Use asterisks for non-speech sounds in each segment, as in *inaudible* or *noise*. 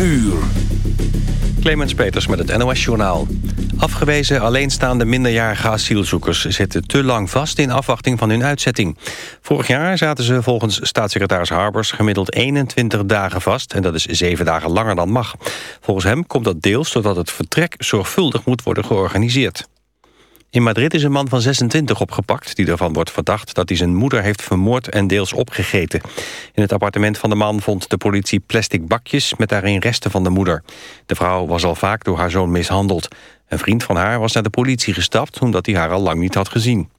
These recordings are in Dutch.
uur. Clemens Peters met het NOS Journaal. Afgewezen alleenstaande minderjarige asielzoekers zitten te lang vast in afwachting van hun uitzetting. Vorig jaar zaten ze volgens staatssecretaris Harbers gemiddeld 21 dagen vast en dat is 7 dagen langer dan mag. Volgens hem komt dat deels doordat het vertrek zorgvuldig moet worden georganiseerd. In Madrid is een man van 26 opgepakt... die ervan wordt verdacht dat hij zijn moeder heeft vermoord en deels opgegeten. In het appartement van de man vond de politie plastic bakjes... met daarin resten van de moeder. De vrouw was al vaak door haar zoon mishandeld. Een vriend van haar was naar de politie gestapt... omdat hij haar al lang niet had gezien.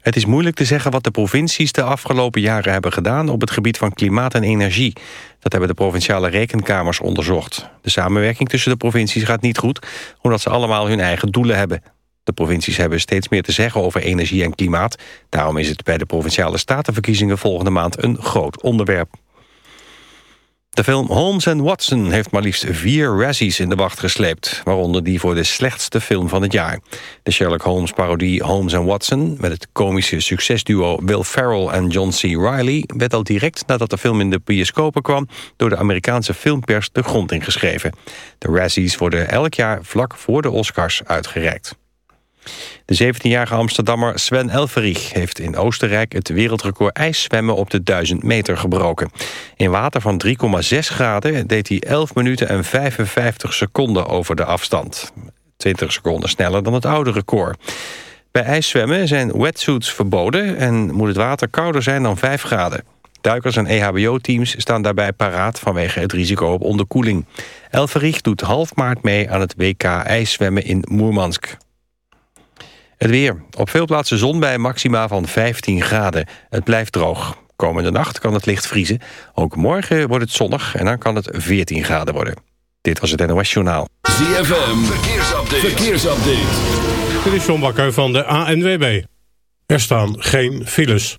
Het is moeilijk te zeggen wat de provincies de afgelopen jaren hebben gedaan... op het gebied van klimaat en energie. Dat hebben de provinciale rekenkamers onderzocht. De samenwerking tussen de provincies gaat niet goed... omdat ze allemaal hun eigen doelen hebben... De provincies hebben steeds meer te zeggen over energie en klimaat. Daarom is het bij de Provinciale Statenverkiezingen volgende maand een groot onderwerp. De film Holmes Watson heeft maar liefst vier Razzies in de wacht gesleept... waaronder die voor de slechtste film van het jaar. De Sherlock Holmes-parodie Holmes Watson... met het komische succesduo Will Ferrell en John C. Reilly... werd al direct nadat de film in de bioscopen kwam... door de Amerikaanse filmpers de grond ingeschreven. De Razzies worden elk jaar vlak voor de Oscars uitgereikt. De 17-jarige Amsterdammer Sven Elferich heeft in Oostenrijk het wereldrecord ijszwemmen op de 1000 meter gebroken. In water van 3,6 graden deed hij 11 minuten en 55 seconden over de afstand. 20 seconden sneller dan het oude record. Bij ijszwemmen zijn wetsuits verboden en moet het water kouder zijn dan 5 graden. Duikers en EHBO-teams staan daarbij paraat vanwege het risico op onderkoeling. Elferich doet half maart mee aan het WK ijszwemmen in Moermansk. Het weer. Op veel plaatsen zon bij maxima van 15 graden. Het blijft droog. Komende nacht kan het licht vriezen. Ook morgen wordt het zonnig en dan kan het 14 graden worden. Dit was het NOS Journaal. ZFM. Verkeersupdate. Verkeersupdate. Dit is John Bakker van de ANWB. Er staan geen files.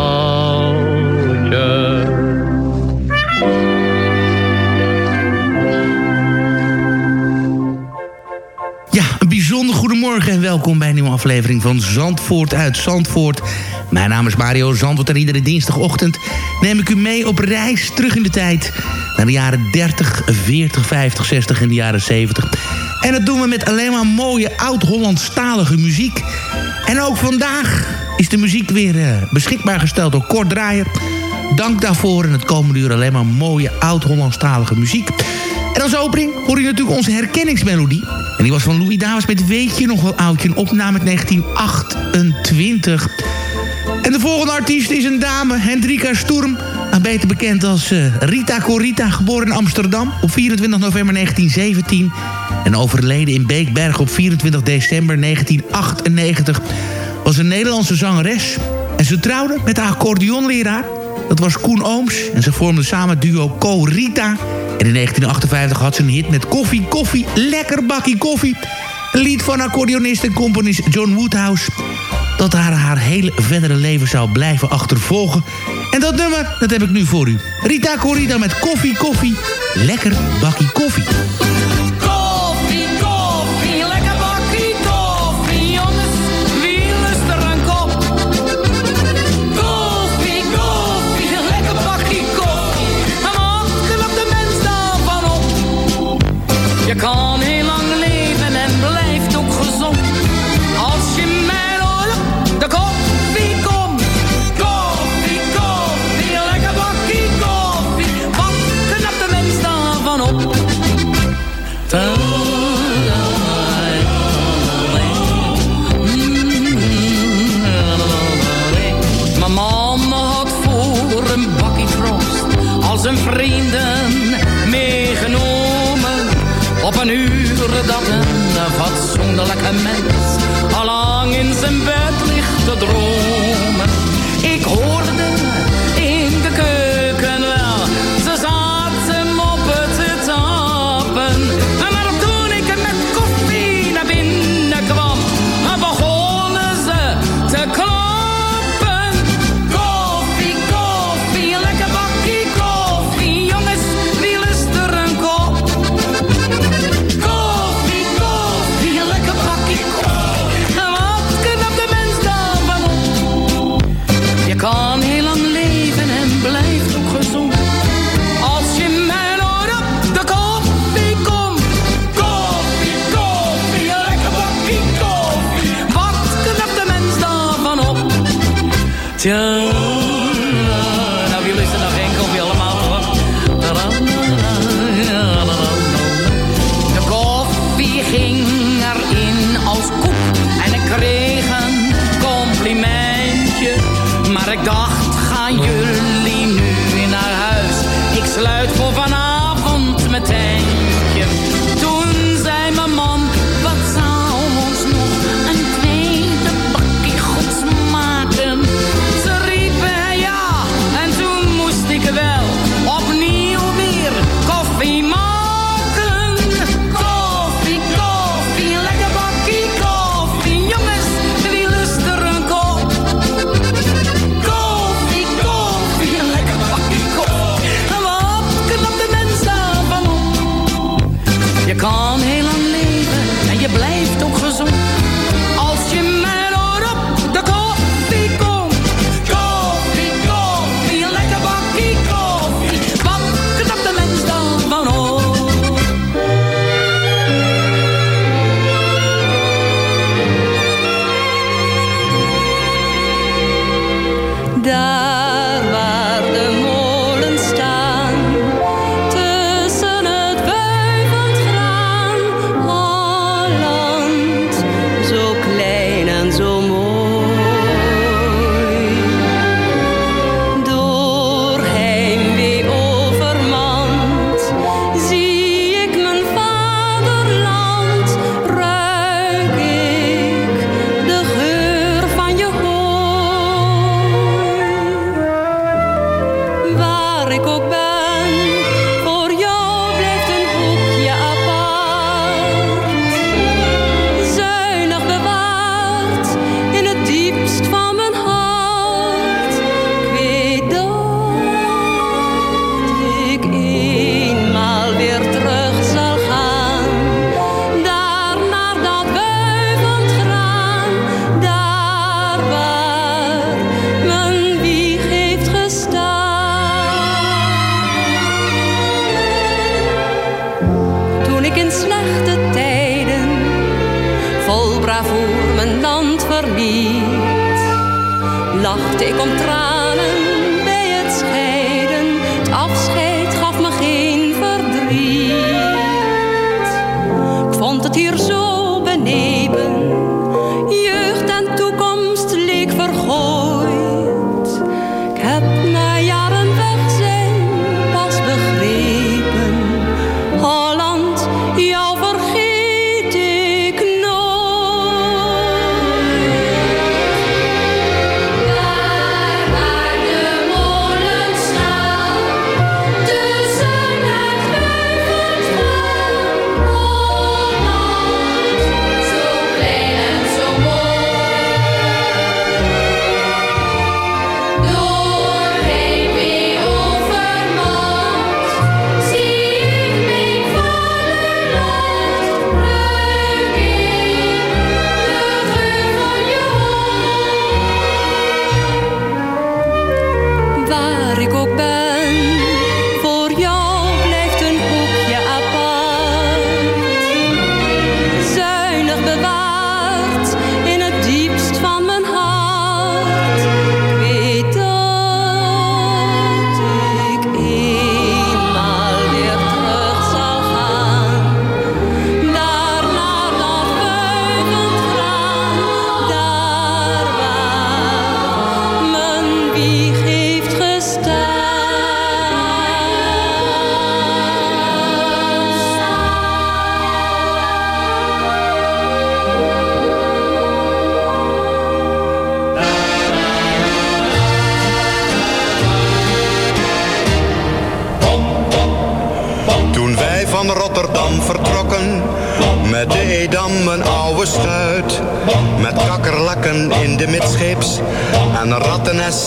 Welkom bij een nieuwe aflevering van Zandvoort uit Zandvoort. Mijn naam is Mario Zandvoort en iedere dinsdagochtend neem ik u mee op reis terug in de tijd. Naar de jaren 30, 40, 50, 60 en de jaren 70. En dat doen we met alleen maar mooie oud-Hollandstalige muziek. En ook vandaag is de muziek weer eh, beschikbaar gesteld door Kort Draaier. Dank daarvoor en het komende uur alleen maar mooie oud-Hollandstalige muziek. En als opening hoor je natuurlijk onze herkenningsmelodie. En die was van Louis Davis met Weet je nog wel oudje? Een opname uit 1928. En de volgende artiest is een dame, Hendrika Sturm. Beter bekend als eh, Rita Corita, geboren in Amsterdam op 24 november 1917. En overleden in Beekberg op 24 december 1998. Was een Nederlandse zangeres. En ze trouwde met haar accordeonleraar. Dat was Koen Ooms. En ze vormden samen duo Co Rita. En in 1958 had ze een hit met Koffie, Koffie, Lekker Bakkie Koffie. Een lied van accordeonist en componist John Woodhouse. Dat haar haar hele verdere leven zou blijven achtervolgen. En dat nummer, dat heb ik nu voor u. Rita Corrida met Koffie, Koffie, Lekker Bakkie Koffie. Fatsoenlijke mens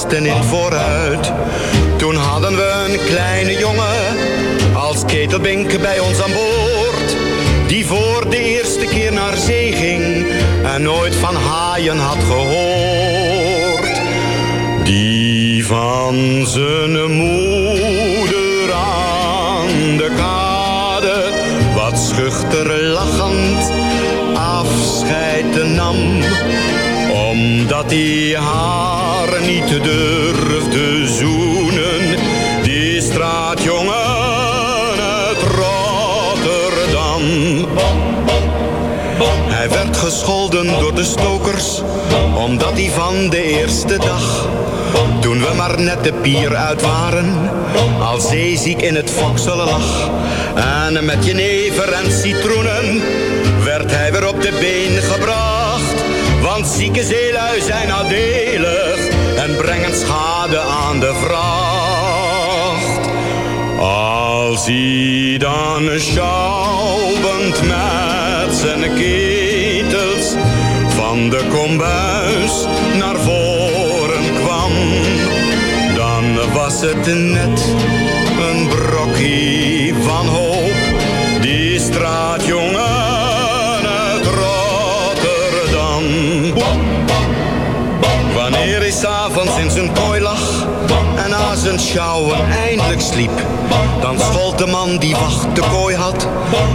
rattennesten in omdat hij van de eerste dag, toen we maar net de pier uit waren, al zeeziek in het fokselen lag. En met jenever en citroenen werd hij weer op de been gebracht. Want zieke zeelui zijn nadelig en brengen schade aan de vracht. Als hij dan schouwend met zijn ketels van de kombuis naar voren kwam, dan was het net een brokje van hoop. Die straatjongen uit Rotterdam. Wanneer hij in zijn kooi lag en na zijn sjouwen eindelijk sliep, dan schold de man die wacht de kooi had,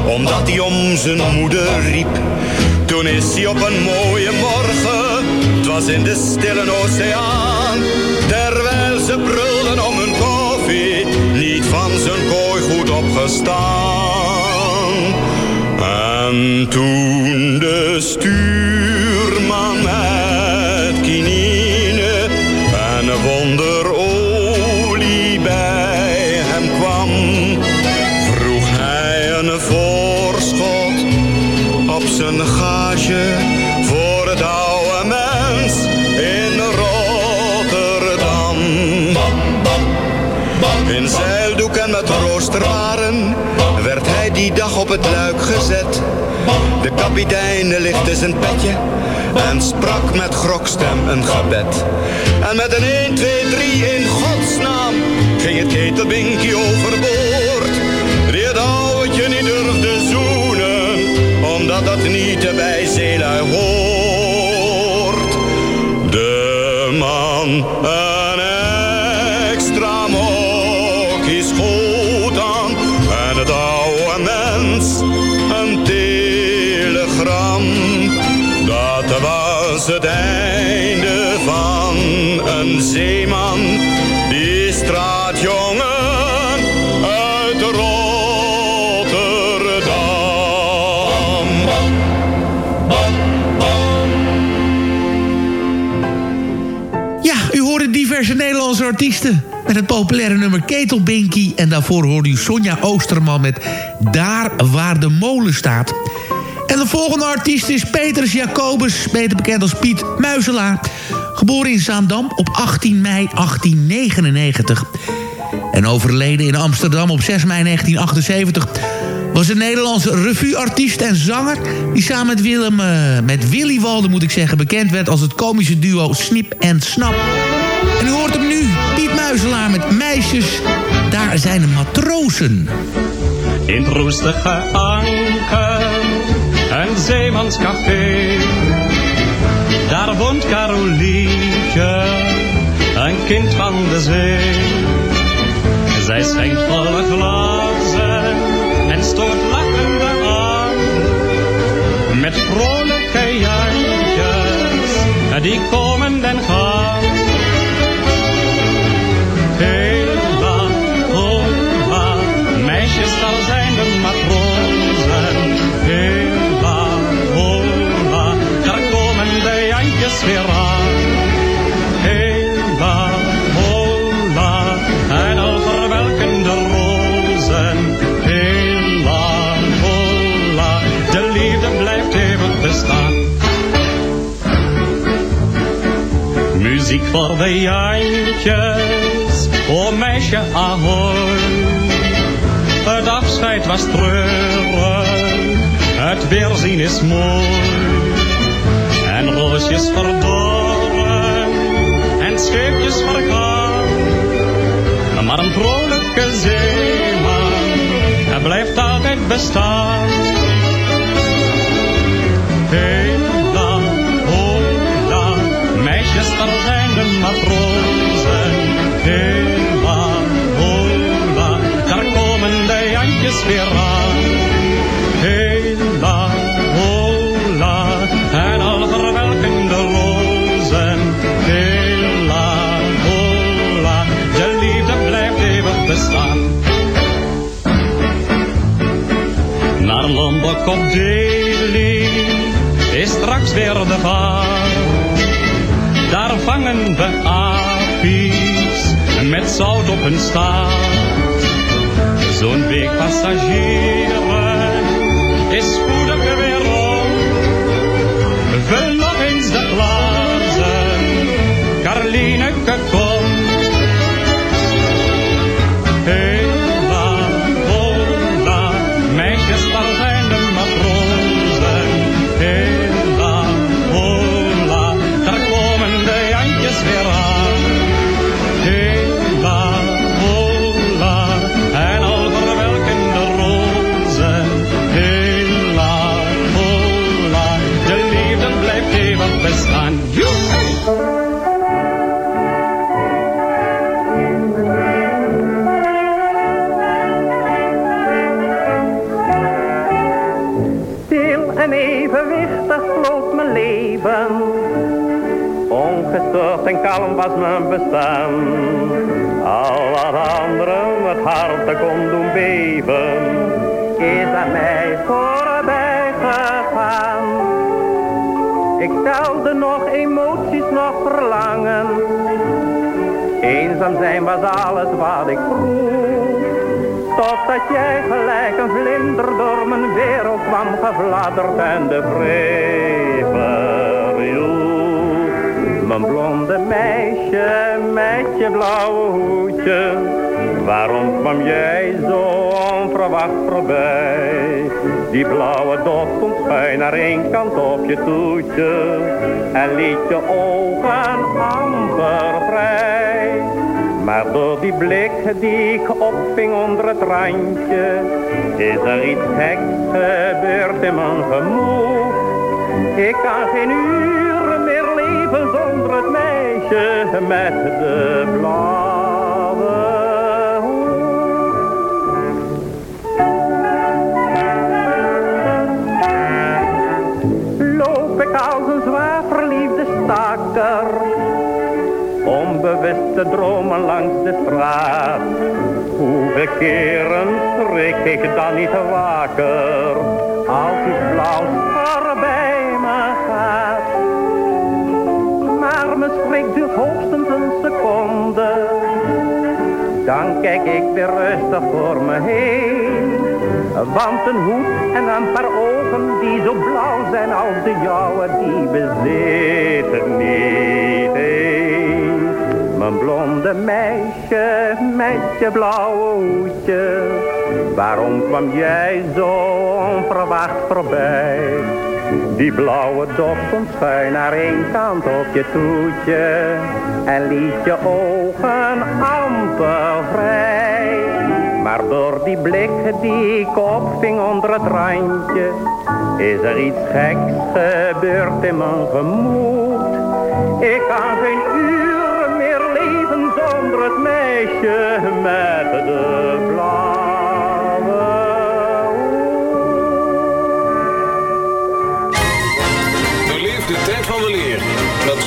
omdat hij om zijn moeder riep. Toen is hij op een mooie morgen, het was in de stille oceaan, terwijl ze brulden om hun koffie, niet van zijn kooi goed opgestaan. En toen de stuurman kinine het luik gezet. De kapitein lichtte zijn petje en sprak met grokstem een gebed. En met een 1, 2, 3 in godsnaam ging het ketelbinkie overboord. Die het ouwtje niet durfde zoenen, omdat dat niet bij artiesten met het populaire nummer Ketelbinky. En daarvoor hoorde u Sonja Oosterman met Daar waar de molen staat. En de volgende artiest is Petrus Jacobus, beter bekend als Piet Muizelaar. Geboren in Zaandam op 18 mei 1899. En overleden in Amsterdam op 6 mei 1978 was een Nederlandse revueartiest en zanger... die samen met, Willem, eh, met Willy Walden, moet ik zeggen, bekend werd... als het komische duo Snip en Snap. En u hoort hem nu, Piet Muizelaar met Meisjes, daar zijn de matrozen. In het roestige anker, een zeemanscafé. Daar woont Carolientje, een kind van de zee. Zij schenkt volle glazen en stoort lachende aan. Met vrolijke jantjes, die komen Hela, hola, en al de rozen. Hela, hola, de liefde blijft eeuwig bestaan. Muziek voor de jantjes, o meisje ahoy. Het afscheid was treurig. Het weerzien is mooi. En roosjes verdorren. En scheepjes vergaan. Maar een vrolijke zeeman. Hij blijft altijd bestaan. Hela, hola, meisjes, daar zijn de matrozen. Hela, hola, daar komen de Jantjes weer Delhi is straks weer de vaart. Daar vangen we apies met zout op hun staart. Zo'n week passagieren is spoedig weer om. Vul nog eens de glazen, Karlineke. Was mijn bestaan. Al wat anderen het harte kon doen beven, is aan mij voorbij gegaan. Ik telde nog emoties, nog verlangen. Eenzaam zijn was alles wat ik vroeg. Totdat jij gelijk een vlinder door mijn wereld kwam gefladderd en de vrede Mijn blonde meisje met je blauwe hoedje, waarom kwam jij zo onverwacht voorbij? Die blauwe dot stond schuin naar één kant op je toetje en liet je ogen amper vrij. Maar door die blik die ik opving onder het randje, is er iets geks gebeurd in mijn gemoed. Ik kan geen uren meer leven zonder het meisje met de blauwe. Loop ik als een zwaar verliefde staker onbewust te dromen langs de straat. Hoeveel keren schrik ik dan niet waker, duurt hoogstens een seconde, dan kijk ik weer rustig voor me heen. Want een hoed en een paar ogen die zo blauw zijn als de jouwe, die bezitten niet. Mijn blonde meisje met je blauwe hoedje, waarom kwam jij zo onverwacht voorbij? Die blauwe dop stond schuin naar één kant op je toetje en liet je ogen amper vrij. Maar door die blik die ik opving onder het randje, is er iets geks gebeurd in mijn gemoed. Ik kan geen uren meer leven zonder het meisje met de blauwe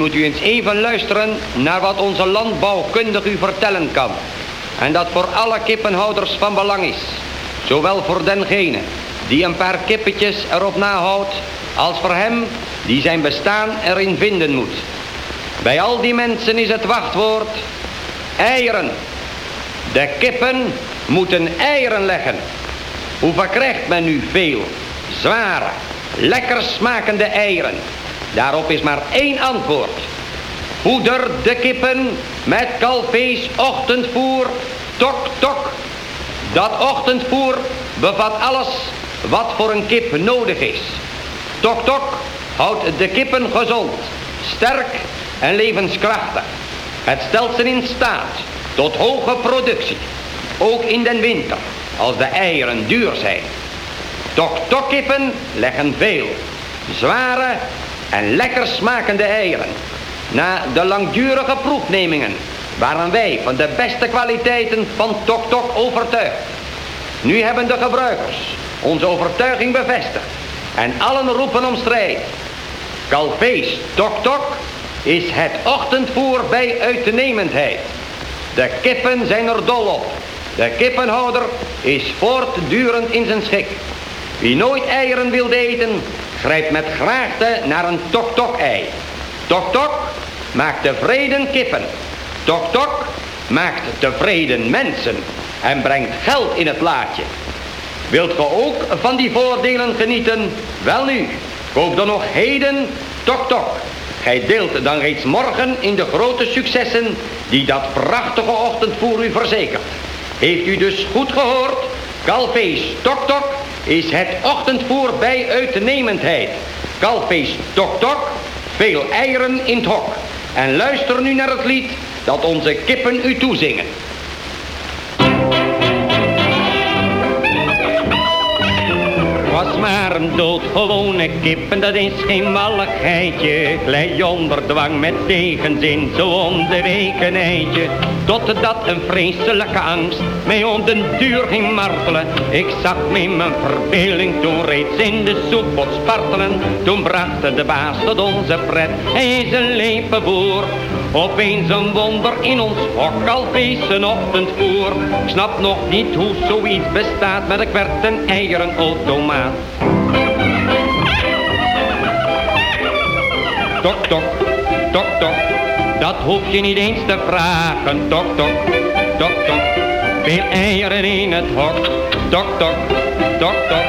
moet u eens even luisteren naar wat onze landbouwkundige u vertellen kan. En dat voor alle kippenhouders van belang is. Zowel voor dengene die een paar kippetjes erop nahoudt, als voor hem die zijn bestaan erin vinden moet. Bij al die mensen is het wachtwoord eieren. De kippen moeten eieren leggen. Hoe verkrijgt men nu veel, zware, lekker smakende eieren? Daarop is maar één antwoord. Poeder de kippen met kalfees ochtendvoer, tok tok. Dat ochtendvoer bevat alles wat voor een kip nodig is. Tok tok houdt de kippen gezond, sterk en levenskrachtig. Het stelt ze in staat tot hoge productie, ook in den winter, als de eieren duur zijn. Tok tok kippen leggen veel, zware en lekker smakende eieren. Na de langdurige proefnemingen waren wij van de beste kwaliteiten van Tok Tok overtuigd. Nu hebben de gebruikers onze overtuiging bevestigd en allen roepen om strijd. Kalfees Tok Tok is het ochtendvoer bij uitnemendheid. De kippen zijn er dol op. De kippenhouder is voortdurend in zijn schik. Wie nooit eieren wil eten, grijpt met graagte naar een tok-tok-ei. Tok-tok maakt tevreden kippen. Tok-tok maakt tevreden mensen en brengt geld in het laadje. Wilt ge ook van die voordelen genieten? Wel nu, koop dan nog heden tok-tok. Gij deelt dan reeds morgen in de grote successen die dat prachtige ochtendvoer u verzekert. Heeft u dus goed gehoord? Kalfees tok-tok is het ochtendvoer bij uitnemendheid. Kalfees tok-tok, veel eieren in het hok. En luister nu naar het lied dat onze kippen u toezingen. Maar een doodgewone kip en dat is geen malligheidje. Glij onder dwang met tegenzin, zo om de week een eitje. Totdat een vreselijke angst mij om den duur ging martelen. Ik zag me in mijn verbeelding toen reeds in de soepot spartelen. Toen bracht de baas tot onze pret, hij is een leven boer. Opeens een wonder in ons hok, al feest een ochtendvoer. Ik snap nog niet hoe zoiets bestaat, maar ik werd een eieren automaat. Tok, tok, tok, tok, dat hoef je niet eens te vragen. Tok, tok, tok, tok, veel eieren in het hok. Tok, tok, tok, tok,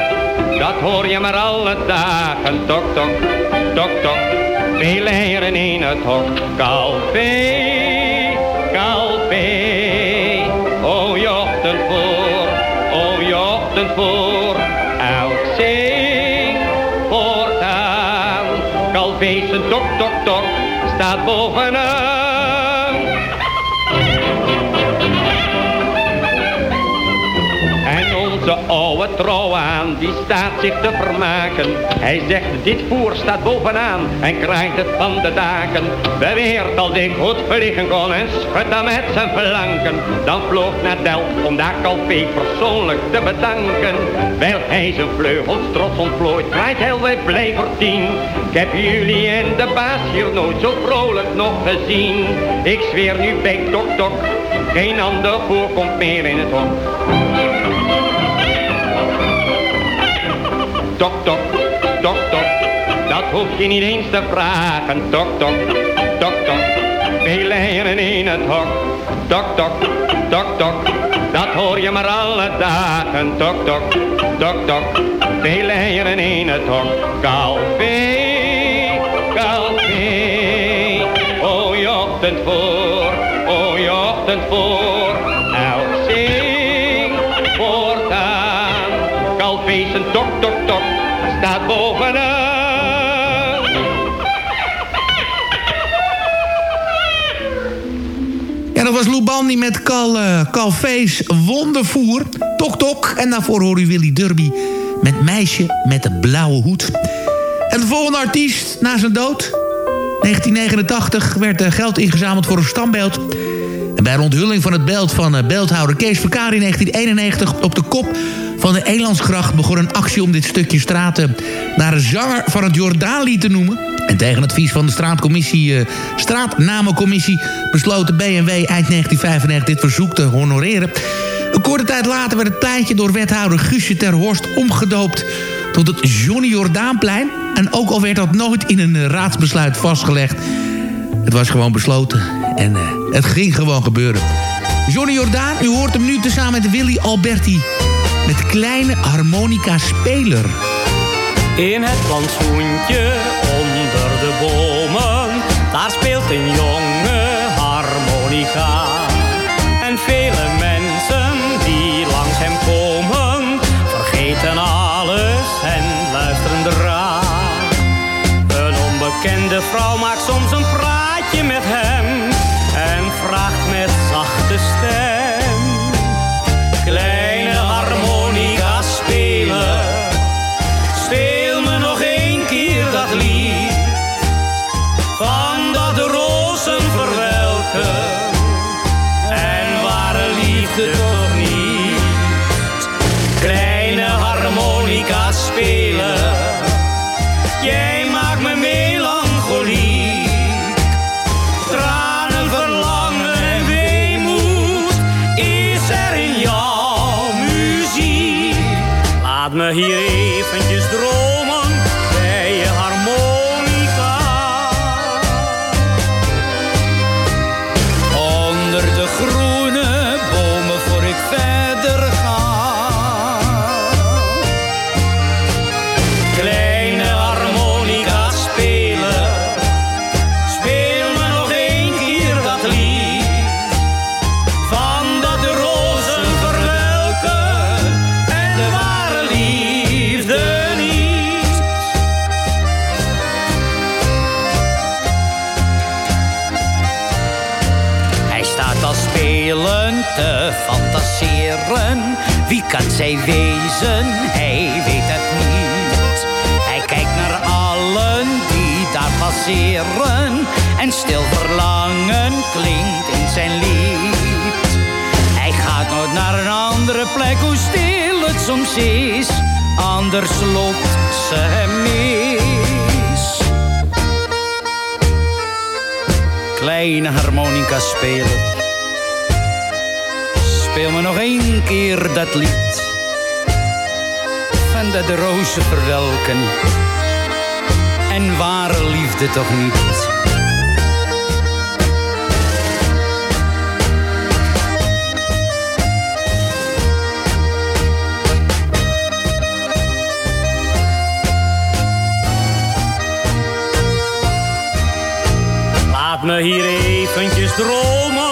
dat hoor je maar alle dagen. Tok, tok, tok, tok, veel eieren in het hok. Kalfee, kalfee, o je ochtendvoor, o je ochtendvoor. Tok, staat bovenaan. Die staat zich te vermaken. Hij zegt, dit voer staat bovenaan en krijgt het van de daken. Beweert als ik goed vliegen kon en schudt dan met zijn flanken. Dan vloog naar Delft om daar Calvé persoonlijk te bedanken. Wel hij zijn vleugels trots ontplooit, krijgt heel wij blij voor tien. Ik heb jullie en de baas hier nooit zo vrolijk nog gezien. Ik zweer nu bij Tok Tok, geen ander voer komt meer in het hok. Tok, tok, tok, tok, dat hoef je niet eens te vragen. Tok, tok, tok, tok, veel eieren in het hok. Tok, tok, tok, tok, dat hoor je maar alle dagen. Tok, tok, tok, tok, veel eieren in het hok. Kalfee, ochtend voor, o je voor. Zijn tok, tok, tok, staat bovenaan. Ja, dat was Lou Bandy met Cal, uh, Wondervoer. Tok Tok. En daarvoor hoor u Willy Derby met Meisje met de blauwe hoed. En de volgende artiest na zijn dood. 1989 werd er geld ingezameld voor een standbeeld. En bij de onthulling van het beeld van uh, beeldhouder Kees Verkaar in 1991 op de kop van de Elandsgracht begon een actie om dit stukje straten naar een zanger van het Jordaanlied te noemen. En tegen advies van de straatcommissie, uh, straatnamencommissie besloot de BMW eind 1995 dit verzoek te honoreren. Een korte tijd later werd het pleintje door wethouder Guusje ter Horst omgedoopt tot het Johnny Jordaanplein. En ook al werd dat nooit in een uh, raadsbesluit vastgelegd. Het was gewoon besloten en uh, het ging gewoon gebeuren. Johnny Jordaan, u hoort hem nu tezamen met Willy Alberti met kleine harmonica speler. In het plantsoentje En stil verlangen klinkt in zijn lied. Hij gaat nooit naar een andere plek, hoe stil het soms is. Anders loopt ze hem mis. Kleine harmonica spelen. Speel me nog één keer dat lied. Van dat de rozen verwelken. En ware liefde toch niet. Laat me hier eventjes dromen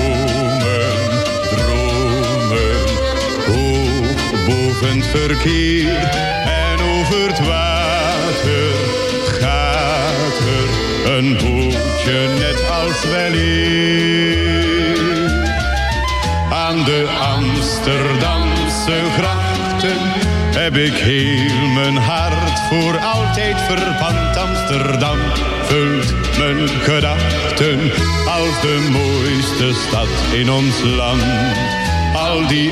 verkeer. En over het water gaat er een bootje net als weleer. Aan de Amsterdamse grachten heb ik heel mijn hart voor altijd verpand. Amsterdam vult mijn gedachten als de mooiste stad in ons land. Al die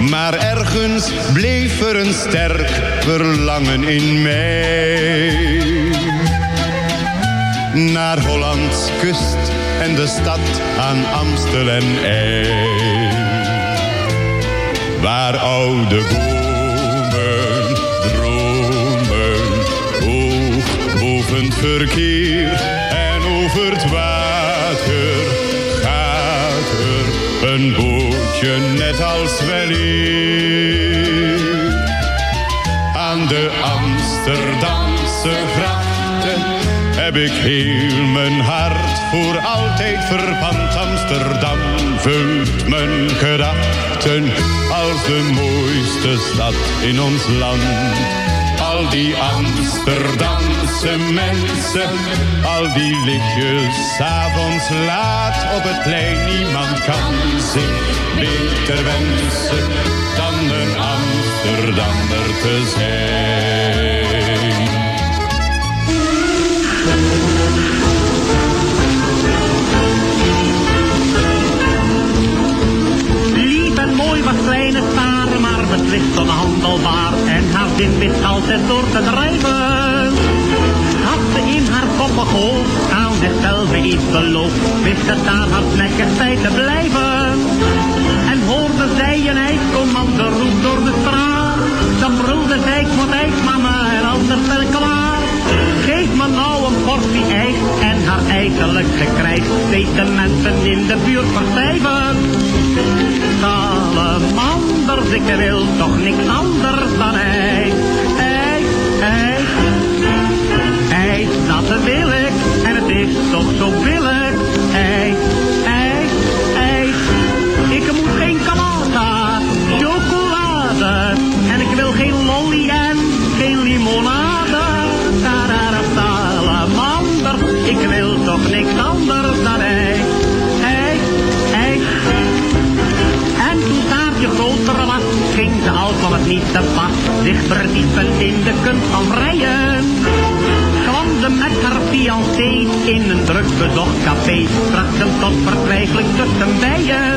Maar ergens bleef er een sterk verlangen in mij. Naar Hollands kust en de stad aan Amstel en IJ. Waar oude bomen dromen, hoog boven het verkeer en over het water gaat er een bootje net als weleer. Aan de Amsterdamse grachten heb ik heel mijn hart voor altijd verpand. Amsterdam vult mijn gedachten als de mooiste stad in ons land. Al die Amsterdamse mensen, al die lichtjes avonds laat op het plein. Niemand kan zich beter wensen dan een Amsterdammer te zijn. Lief en mooi was kleine Sare, maar beslist onhandelbaar. En haar zin wist altijd door te drijven. Had ze in haar koppig hoofd aan zichzelf iets beloofd, wist het daar hardnekkig bij te blijven. En hoorde zij een ijscommando roep door de straat, dan brulde zij, ik moet ijs mama en anders ben klaar. Nou een portie ijs en haar ijselijk gekrijs, deed de mensen in de buurt verstijven. Salamanders, ik wil toch niks anders dan ijs. Ijs, ijs, ijs, dat wil ik. En het is toch zo billig. Ijs, ijs, ijs. Ik moet geen kalata, chocolade. En ik wil geen lolly en geen limonade. Ik wil toch niks anders dan ijs. Ijs, ijs. En toen Saartje groter was, ging ze al van het niet te pas zich verdiepen in de kunst van vrijen. Kwam ze met haar fiancé in een druk bezocht café, bracht hem tot vertwijfeling tussen bijen.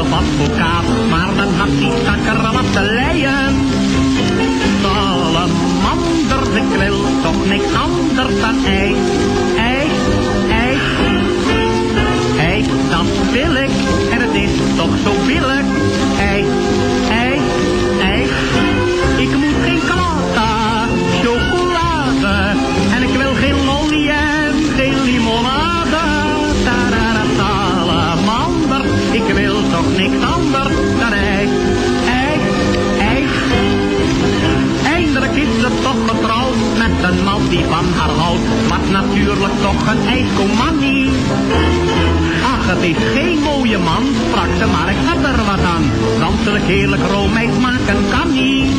Of advocaat. Maar dan had stakker wat te leien. Houdt. Natuurlijk toch een ijskomanie. Ach, het is geen mooie man, sprak ze, maar ik heb er wat aan. Danselijk heerlijk roomijs maken kan niet.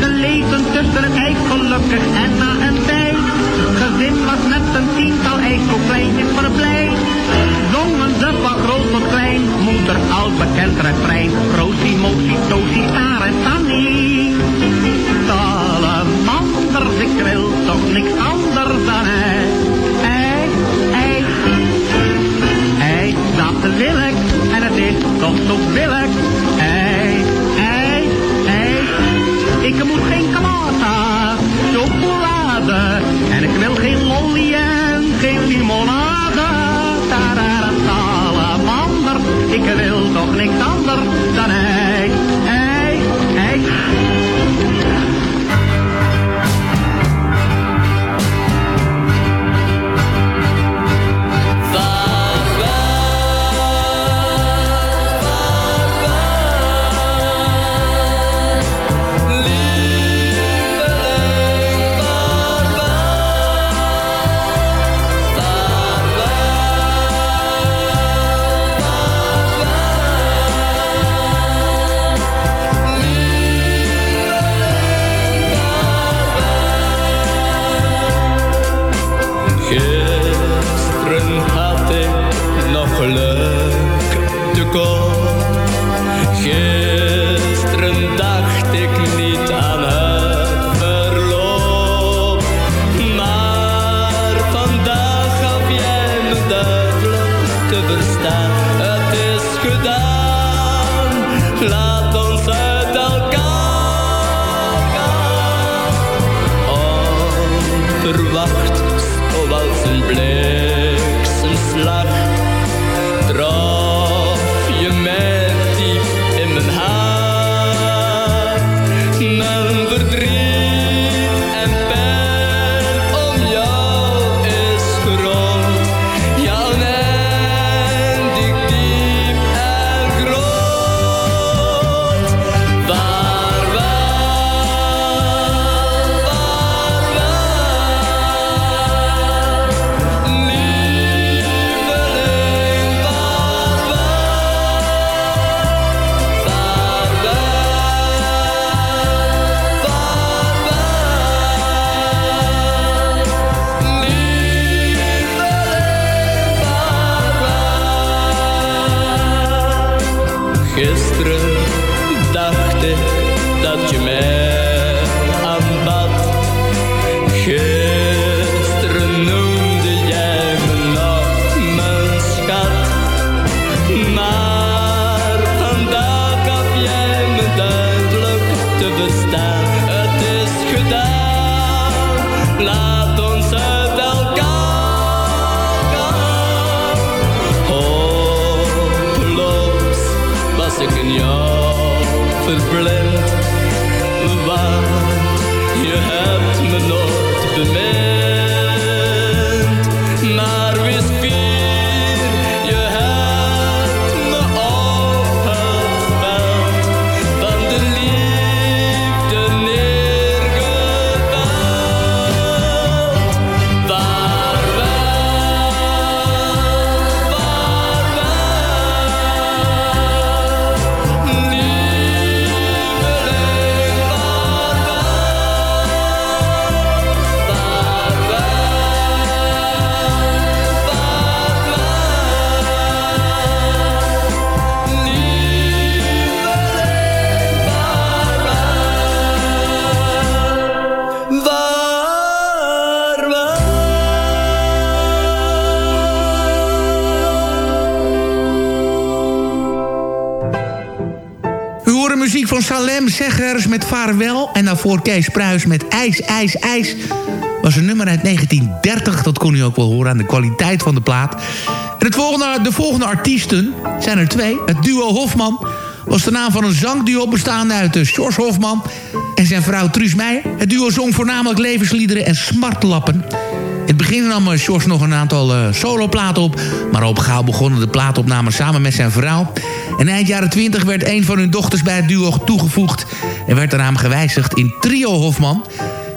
Ze leven tussen het ijs gelukkig en na een tijd. Gezin was met een tiental ijskopleintjes verblijd. Zongen ze van groot tot klein, moeder oud bekend refrein. Rosie, mosie, tosie, taar en tannie. Ik wil toch niks anders dan ijs. Ijs, ijs. Ijs, dat wil ik. En het is toch zo billig. Ijs, ijs, ijs. Ik moet geen kalata, chocolade. En ik wil geen lolly en geen limonade. Tada, Ik wil toch niks anders dan hij, hij, hij. Met Vaarwel. En daarvoor Kees Pruis met IJs, IJs, IJs. Was een nummer uit 1930. Dat kon u ook wel horen aan de kwaliteit van de plaat. En het volgende, de volgende artiesten zijn er twee. Het duo Hofman was de naam van een zangduo bestaande uit George Hofman en zijn vrouw Truus Meijer. Het duo zong voornamelijk levensliederen en smartlappen. In het begin nam eh, George nog een aantal uh, soloplaten op... maar op begonnen de plaatopnamen samen met zijn vrouw. En eind jaren 20 werd een van hun dochters bij het duo toegevoegd... en werd de naam gewijzigd in Trio Hofman...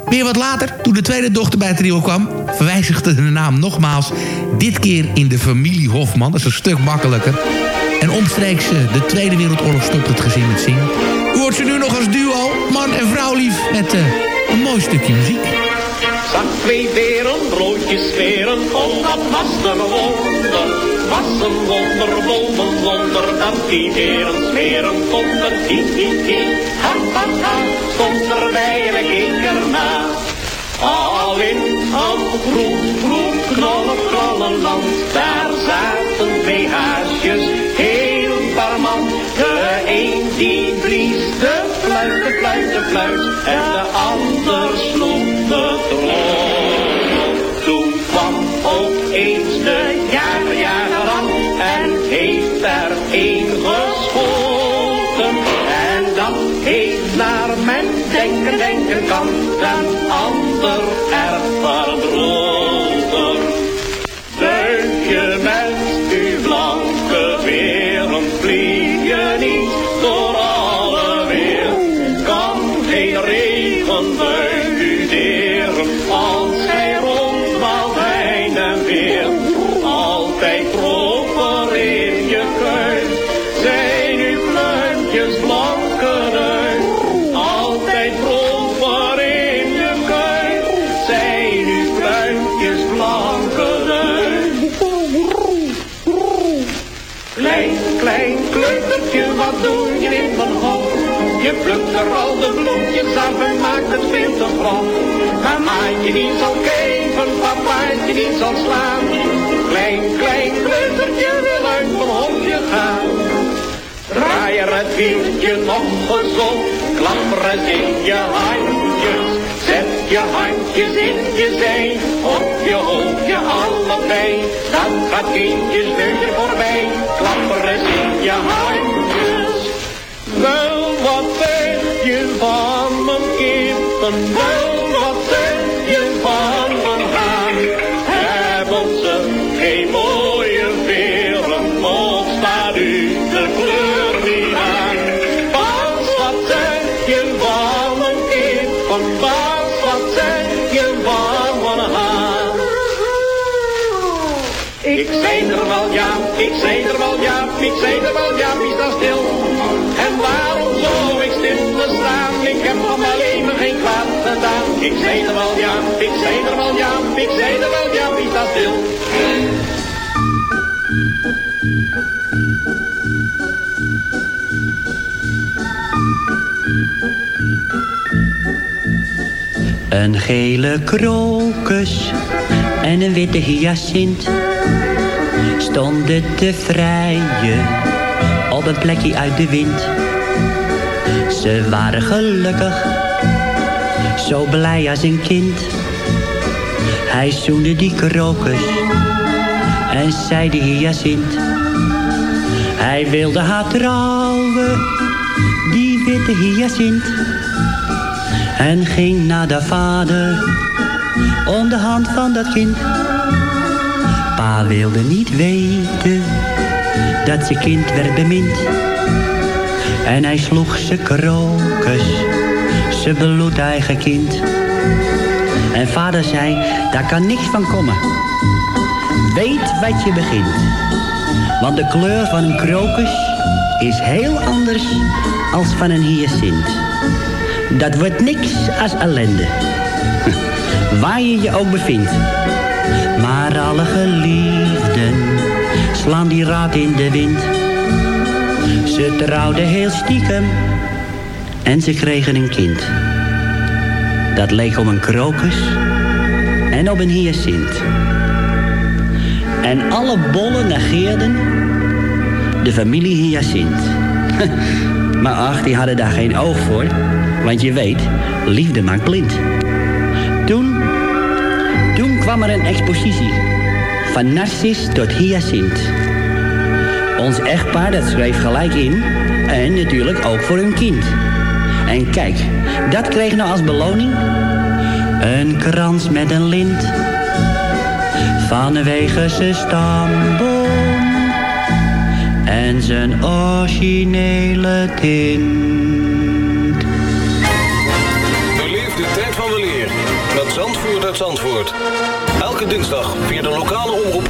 Weer wat later, toen de tweede dochter bij het trio kwam... verwijzigde de naam nogmaals, dit keer in de familie Hofman. Dat is een stuk makkelijker. En omstreeks eh, de Tweede Wereldoorlog stopt het gezin met zingen. U hoort ze nu nog als duo, man en vrouw lief... met uh, een mooi stukje muziek. Zag twee beren broodjes smeren, oh dat was een wonder. Was een wonder, wonder, wonder, dat die beren smeren konden. Hi, hi, hi, ha, ha, ha, stond erbij en ik keek erna. Al in een groen, groen, knollen, knollenland, daar zaten twee haasjes, heel parmant. De een die blies de fluit, de fluit, de fluit, en de ander sloeg gezongen. Toen kwam opeens de jaren aan en heeft er een geschoten. En dat heeft naar men denken, denken kan, een ander Je de bloempjes af en maakt het veel te groot. Mamaatje die zal geven, papaatje die zal slaan. Klein, klein kleutertje wil uit mijn hokje gaan. Draai er het wieltje nog gezond, klapper het in je handjes. Zet je handjes in je zij, op je hoofdje allebei. Dat gaat kindjes neusje voorbij, klapper het in je handjes. Wel, wat kippen? Ik zei er wel ja, ik zei er wel ja, ik zei er wel ja, wie staat stil? Een gele krokus en een witte hyacint stonden te vrijen op een plekje uit de wind. Ze waren gelukkig, zo blij als een kind. Hij zoende die krokus en zei de hyacint. Hij wilde haar trouwen, die witte hyacint. En ging naar de vader om de hand van dat kind. Pa wilde niet weten dat zijn kind werd bemind. En hij sloeg zijn krokus, zijn bloedeigen kind. En vader zei, daar kan niks van komen. Weet wat je begint. Want de kleur van een krokus is heel anders als van een hyacint. Dat wordt niks als ellende. *laughs* Waar je je ook bevindt. Maar alle geliefden slaan die raad in de wind. Ze trouwden heel stiekem en ze kregen een kind. Dat leek op een krokus en op een hyacint. En alle bollen negeerden de familie hyacint. *laughs* Maar ach, die hadden daar geen oog voor. Want je weet, liefde maakt blind. Toen, toen kwam er een expositie. Van Narcis tot Hyacint. Ons echtpaar dat schreef gelijk in. En natuurlijk ook voor hun kind. En kijk, dat kreeg nou als beloning... Een krans met een lint. Vanwege zijn stamboom. En zijn originele tint. Beleef de tijd van weleer met Zandvoort uit Zandvoort. Elke dinsdag via de lokale omroep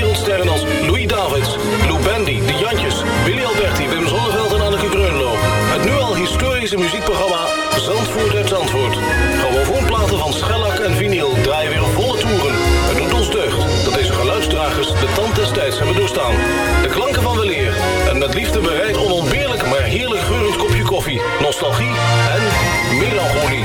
nostalgie en melancholie.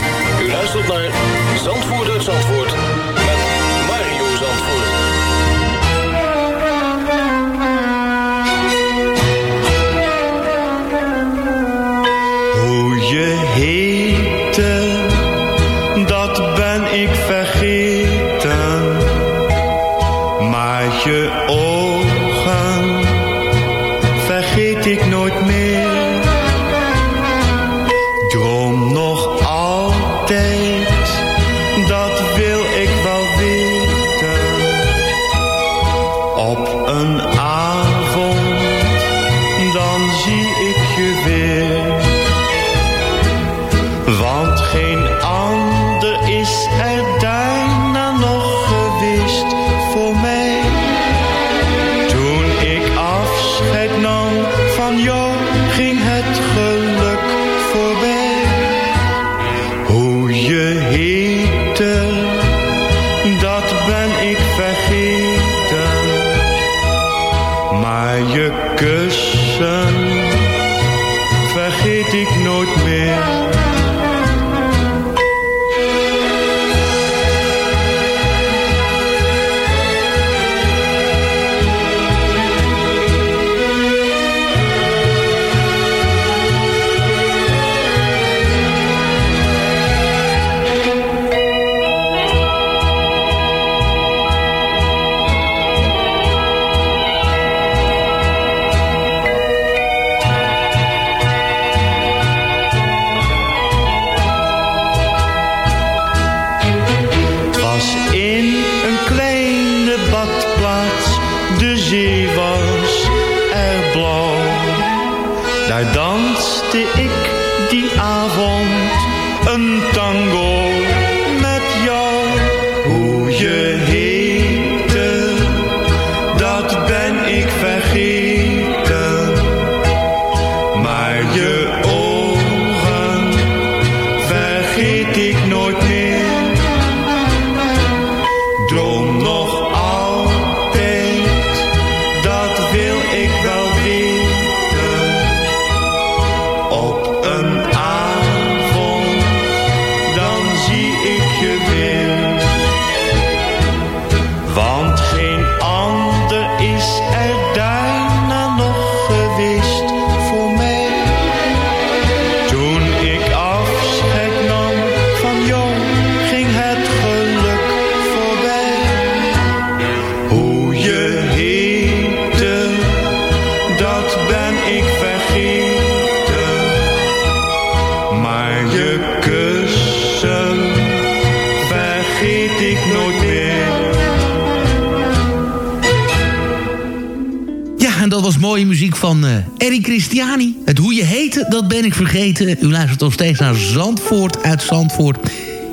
U luistert nog steeds naar Zandvoort uit Zandvoort.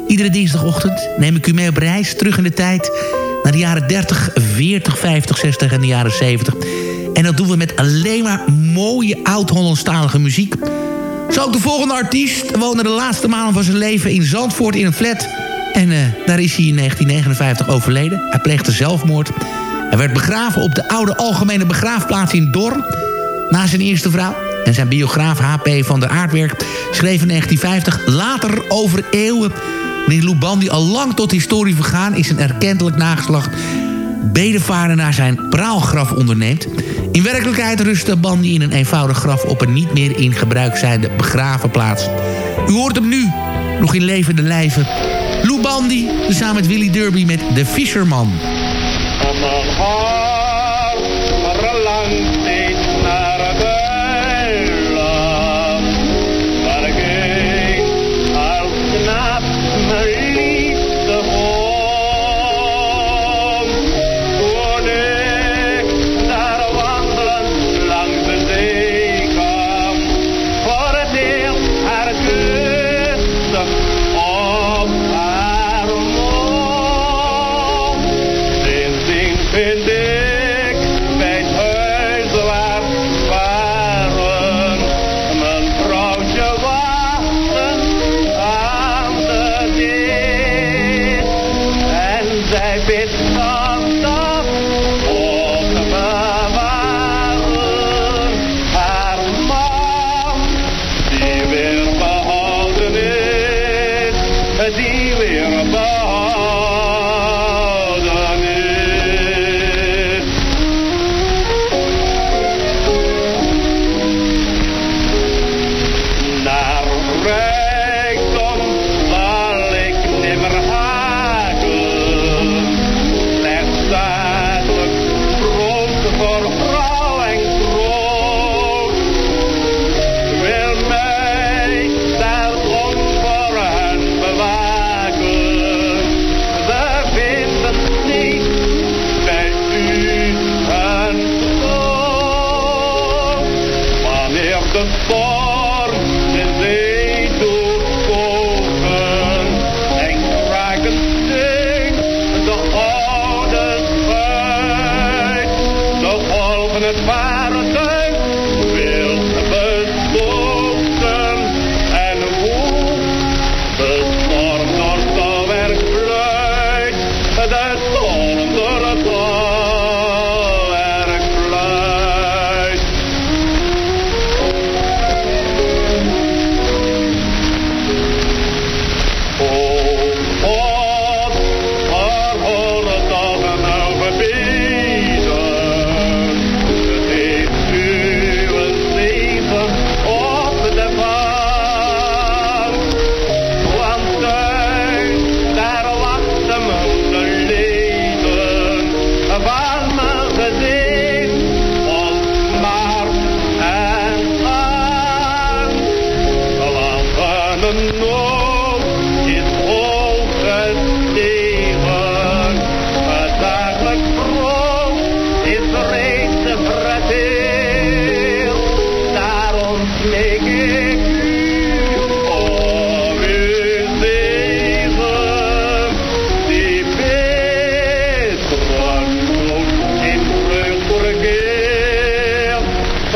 Iedere dinsdagochtend neem ik u mee op reis terug in de tijd... naar de jaren 30, 40, 50, 60 en de jaren 70. En dat doen we met alleen maar mooie oud-Hollandstalige muziek. Zo ook de volgende artiest woonde de laatste maanden van zijn leven in Zandvoort in een flat... En eh, daar is hij in 1959 overleden. Hij pleegde zelfmoord. Hij werd begraven op de oude algemene begraafplaats in Dorn... na zijn eerste vrouw. En zijn biograaf H.P. van der Aardwerk schreef in 1950... later over eeuwen... wanneer Lubandi al lang tot historie vergaan... is een erkentelijk nageslacht bedevaarden naar zijn praalgraf onderneemt. In werkelijkheid rustte Bandy in een eenvoudig graf... op een niet meer in gebruik zijnde begravenplaats. U hoort hem nu, nog in levende lijven... Lou Bandy, samen met Willy Derby met The Fisherman.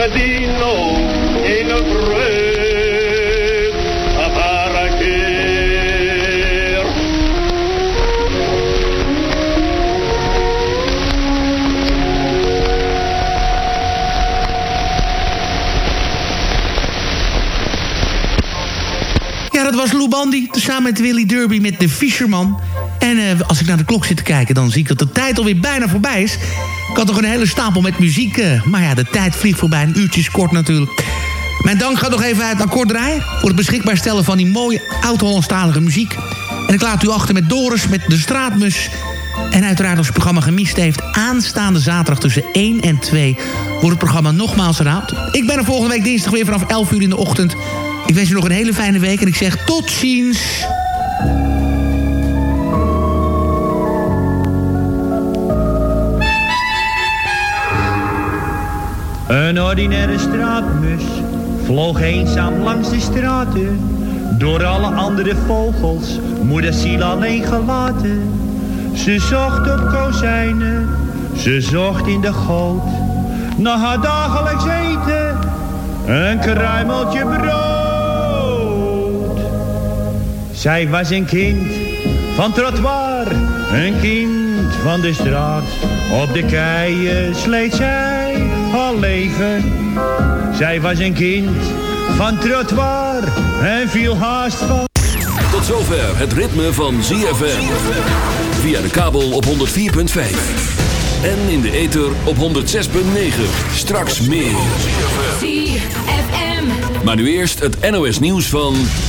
Medino in een. Ja, dat was Lou Bandy, samen met Willy Derby met de Fisherman. En eh, als ik naar de klok zit te kijken, dan zie ik dat de tijd alweer bijna voorbij is. Ik had nog een hele stapel met muziek, eh, maar ja, de tijd vliegt voorbij. Een uurtje kort natuurlijk. Mijn dank gaat nog even uit akkoord draaien... voor het beschikbaar stellen van die mooie oud-Hollandstalige muziek. En ik laat u achter met Doris, met De Straatmus... En uiteraard als het programma gemist heeft... aanstaande zaterdag tussen 1 en 2... wordt het programma nogmaals herhaald. Ik ben er volgende week dinsdag weer vanaf 11 uur in de ochtend. Ik wens u nog een hele fijne week en ik zeg tot ziens. Een ordinaire straatmus vloog eenzaam langs de straten. Door alle andere vogels, moeder ziel alleen gelaten. Ze zocht op kozijnen, ze zocht in de goot. Na haar dagelijks eten, een kruimeltje brood. Zij was een kind van trottoir, een kind van de straat. Op de keien sleet zij haar leven. Zij was een kind van trottoir en viel haast van. Tot zover het ritme van ZFM. Via de kabel op 104.5. En in de ether op 106.9. Straks meer. ZFM. Maar nu eerst het NOS nieuws van...